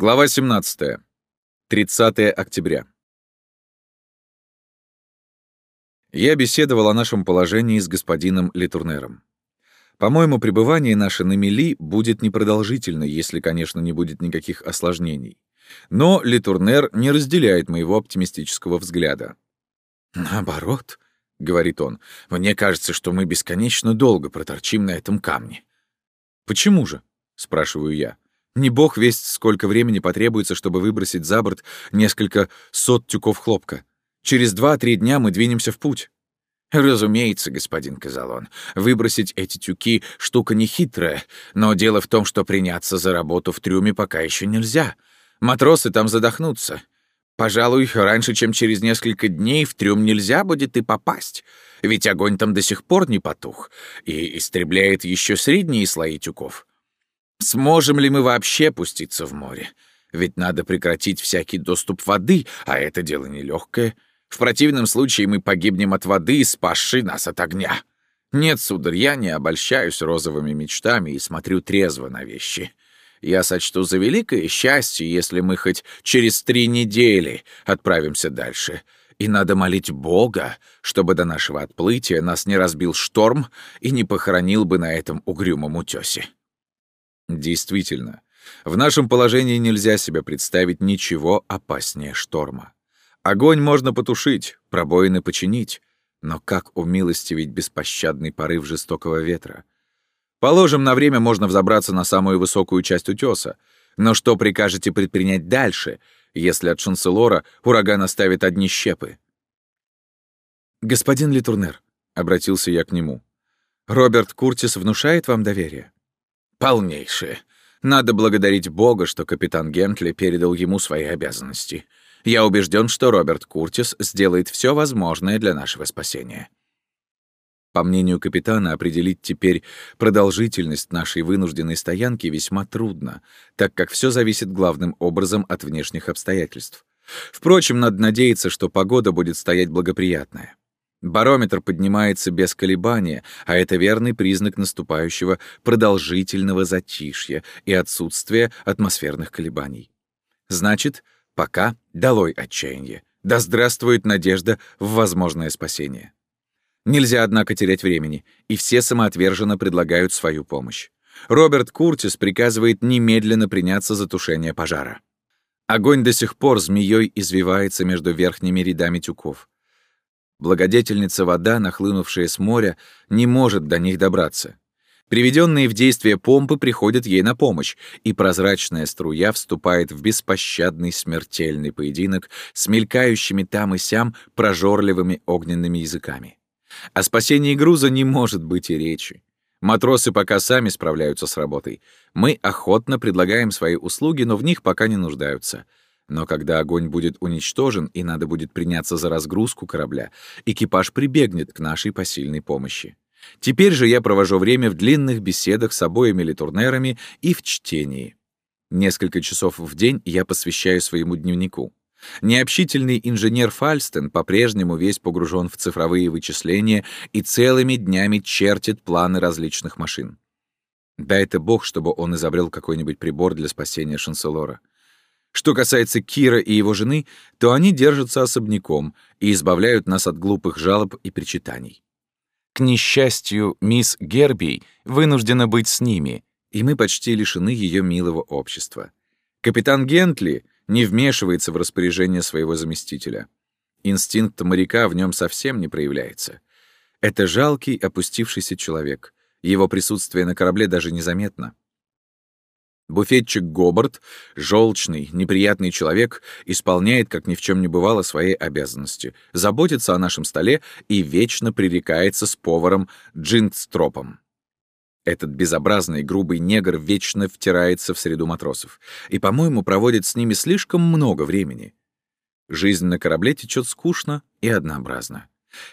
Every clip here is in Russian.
Глава 17. 30 октября. Я беседовал о нашем положении с господином Литурнером. По-моему, пребывание наше на мели будет непродолжительно, если, конечно, не будет никаких осложнений. Но Литурнер не разделяет моего оптимистического взгляда. «Наоборот», — говорит он, — «мне кажется, что мы бесконечно долго проторчим на этом камне». «Почему же?» — спрашиваю я. Не бог весть, сколько времени потребуется, чтобы выбросить за борт несколько сот тюков хлопка. Через два-три дня мы двинемся в путь. Разумеется, господин Казалон, выбросить эти тюки — штука нехитрая, но дело в том, что приняться за работу в трюме пока еще нельзя. Матросы там задохнутся. Пожалуй, раньше, чем через несколько дней в трюм нельзя будет и попасть, ведь огонь там до сих пор не потух и истребляет еще средние слои тюков. Сможем ли мы вообще пуститься в море? Ведь надо прекратить всякий доступ воды, а это дело нелегкое. В противном случае мы погибнем от воды, спасши нас от огня. Нет, сударь, я не обольщаюсь розовыми мечтами и смотрю трезво на вещи. Я сочту за великое счастье, если мы хоть через три недели отправимся дальше. И надо молить Бога, чтобы до нашего отплытия нас не разбил шторм и не похоронил бы на этом угрюмом утёсе. Действительно, в нашем положении нельзя себе представить ничего опаснее шторма. Огонь можно потушить, пробоины починить, но как умилостивить беспощадный порыв жестокого ветра? Положим, на время можно взобраться на самую высокую часть утеса, но что прикажете предпринять дальше, если от шанселора ураган оставит одни щепы? «Господин Литурнер», — обратился я к нему, — «Роберт Куртис внушает вам доверие?» Полнейшее. Надо благодарить Бога, что капитан Гентли передал ему свои обязанности. Я убежден, что Роберт Куртис сделает все возможное для нашего спасения. По мнению капитана, определить теперь продолжительность нашей вынужденной стоянки весьма трудно, так как все зависит главным образом от внешних обстоятельств. Впрочем, надо надеяться, что погода будет стоять благоприятная. Барометр поднимается без колебания, а это верный признак наступающего продолжительного затишья и отсутствия атмосферных колебаний. Значит, пока долой отчаяние. Да здравствует надежда в возможное спасение. Нельзя, однако, терять времени, и все самоотверженно предлагают свою помощь. Роберт Куртис приказывает немедленно приняться за тушение пожара. Огонь до сих пор змеей извивается между верхними рядами тюков. Благодетельница вода, нахлынувшая с моря, не может до них добраться. Приведенные в действие помпы приходят ей на помощь, и прозрачная струя вступает в беспощадный смертельный поединок с мелькающими там и сям прожорливыми огненными языками. О спасении груза не может быть и речи. Матросы пока сами справляются с работой. Мы охотно предлагаем свои услуги, но в них пока не нуждаются — но когда огонь будет уничтожен и надо будет приняться за разгрузку корабля, экипаж прибегнет к нашей посильной помощи. Теперь же я провожу время в длинных беседах с обоими литурнерами и в чтении. Несколько часов в день я посвящаю своему дневнику. Необщительный инженер Фальстен по-прежнему весь погружен в цифровые вычисления и целыми днями чертит планы различных машин. Дай это бог, чтобы он изобрел какой-нибудь прибор для спасения Шанселора. Что касается Кира и его жены, то они держатся особняком и избавляют нас от глупых жалоб и причитаний. К несчастью, мисс Герби вынуждена быть с ними, и мы почти лишены ее милого общества. Капитан Гентли не вмешивается в распоряжение своего заместителя. Инстинкт моряка в нем совсем не проявляется. Это жалкий, опустившийся человек. Его присутствие на корабле даже незаметно. Буфетчик Гобарт, желчный, неприятный человек, исполняет, как ни в чем не бывало, свои обязанности, заботится о нашем столе и вечно пререкается с поваром Джинтстропом. Этот безобразный, грубый негр вечно втирается в среду матросов и, по-моему, проводит с ними слишком много времени. Жизнь на корабле течет скучно и однообразно.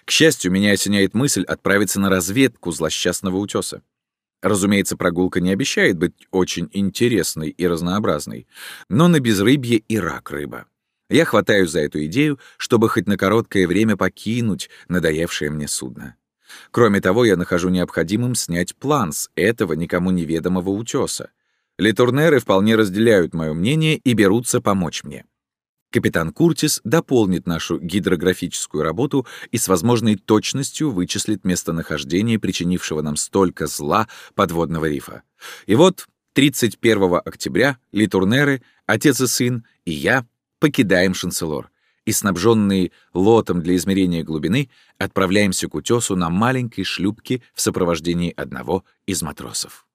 К счастью, меня осеняет мысль отправиться на разведку злосчастного утеса. Разумеется, прогулка не обещает быть очень интересной и разнообразной, но на безрыбье и рак рыба. Я хватаюсь за эту идею, чтобы хоть на короткое время покинуть надоевшее мне судно. Кроме того, я нахожу необходимым снять план с этого никому неведомого утеса. Литурнеры вполне разделяют мое мнение и берутся помочь мне. Капитан Куртис дополнит нашу гидрографическую работу и с возможной точностью вычислит местонахождение причинившего нам столько зла подводного рифа. И вот 31 октября Литурнеры, отец и сын, и я покидаем Шанселор и, снабженные лотом для измерения глубины, отправляемся к утесу на маленькой шлюпке в сопровождении одного из матросов.